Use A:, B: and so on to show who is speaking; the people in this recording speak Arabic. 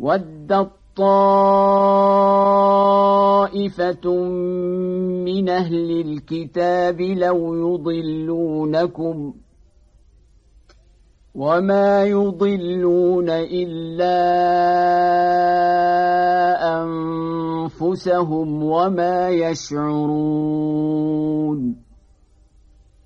A: ودت طائفة من أهل الكتاب لو يضلونكم وما يضلون إلا أنفسهم وما يشعرون